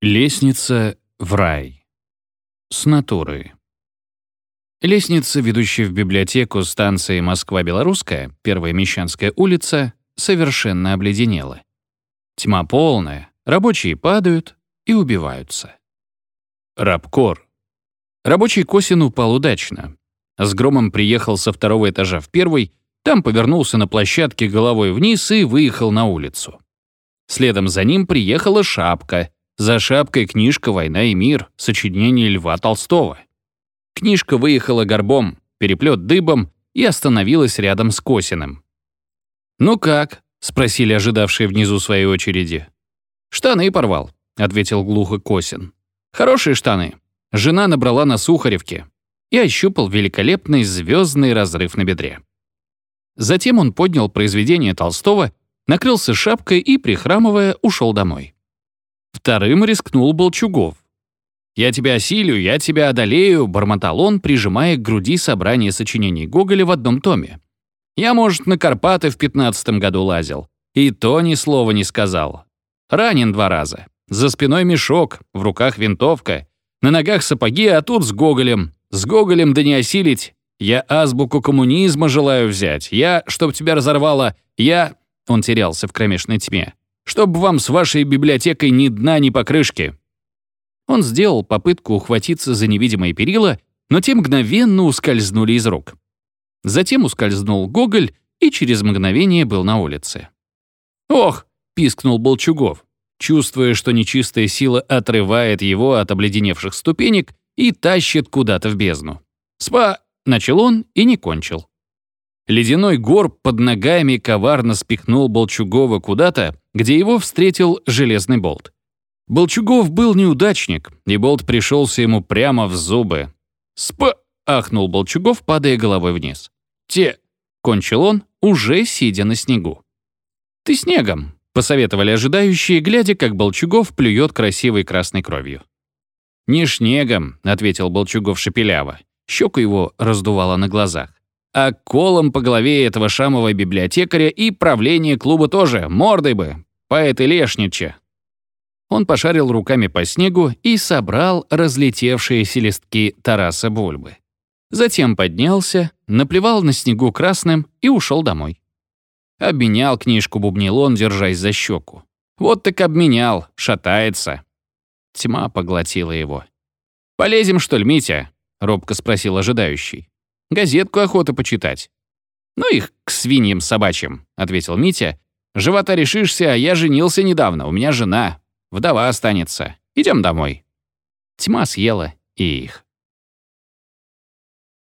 Лестница в рай. С натуры. Лестница, ведущая в библиотеку станции Москва-Белорусская, Первая Мещанская улица, совершенно обледенела. Тьма полная, рабочие падают и убиваются. Рабкор. Рабочий Косин упал удачно. С громом приехал со второго этажа в первый, там повернулся на площадке головой вниз и выехал на улицу. Следом за ним приехала шапка — за шапкой книжка «Война и мир», сочинение Льва Толстого. Книжка выехала горбом, переплет дыбом и остановилась рядом с Косиным. «Ну как?» — спросили ожидавшие внизу своей очереди. «Штаны порвал», — ответил глухо Косин. «Хорошие штаны. Жена набрала на Сухаревке». И ощупал великолепный звездный разрыв на бедре. Затем он поднял произведение Толстого, накрылся шапкой и, прихрамывая, ушел домой. Вторым рискнул Болчугов. «Я тебя осилю, я тебя одолею», — бормотал он, прижимая к груди собрание сочинений Гоголя в одном томе. «Я, может, на Карпаты в пятнадцатом году лазил. И то ни слова не сказал. Ранен два раза. За спиной мешок, в руках винтовка. На ногах сапоги, а тут с Гоголем. С Гоголем да не осилить. Я азбуку коммунизма желаю взять. Я, чтоб тебя разорвало, я...» Он терялся в кромешной тьме чтобы вам с вашей библиотекой ни дна, ни покрышки». Он сделал попытку ухватиться за невидимые перила, но те мгновенно ускользнули из рук. Затем ускользнул Гоголь и через мгновение был на улице. «Ох!» — пискнул Болчугов, чувствуя, что нечистая сила отрывает его от обледеневших ступенек и тащит куда-то в бездну. «Спа!» — начал он и не кончил. Ледяной горб под ногами коварно спихнул Болчугова куда-то, где его встретил железный болт. Болчугов был неудачник, и болт пришелся ему прямо в зубы. «Сп!» — ахнул Болчугов, падая головой вниз. «Те!» — кончил он, уже сидя на снегу. «Ты снегом!» — посоветовали ожидающие, глядя, как Болчугов плюет красивой красной кровью. «Не снегом», — ответил Болчугов шепеляво. Щеку его раздувало на глазах а колом по голове этого шамового библиотекаря и правление клуба тоже, мордой бы, поэт и лешнича. Он пошарил руками по снегу и собрал разлетевшиеся листки Тараса Бульбы. Затем поднялся, наплевал на снегу красным и ушел домой. Обменял книжку, бубнил он, держась за щеку. Вот так обменял, шатается. Тьма поглотила его. «Полезем, что ли, Митя?» — робко спросил ожидающий. Газетку охота почитать». «Ну их к свиньям собачьим», — ответил Митя. «Живота решишься, а я женился недавно, у меня жена. Вдова останется. Идем домой». Тьма съела и их.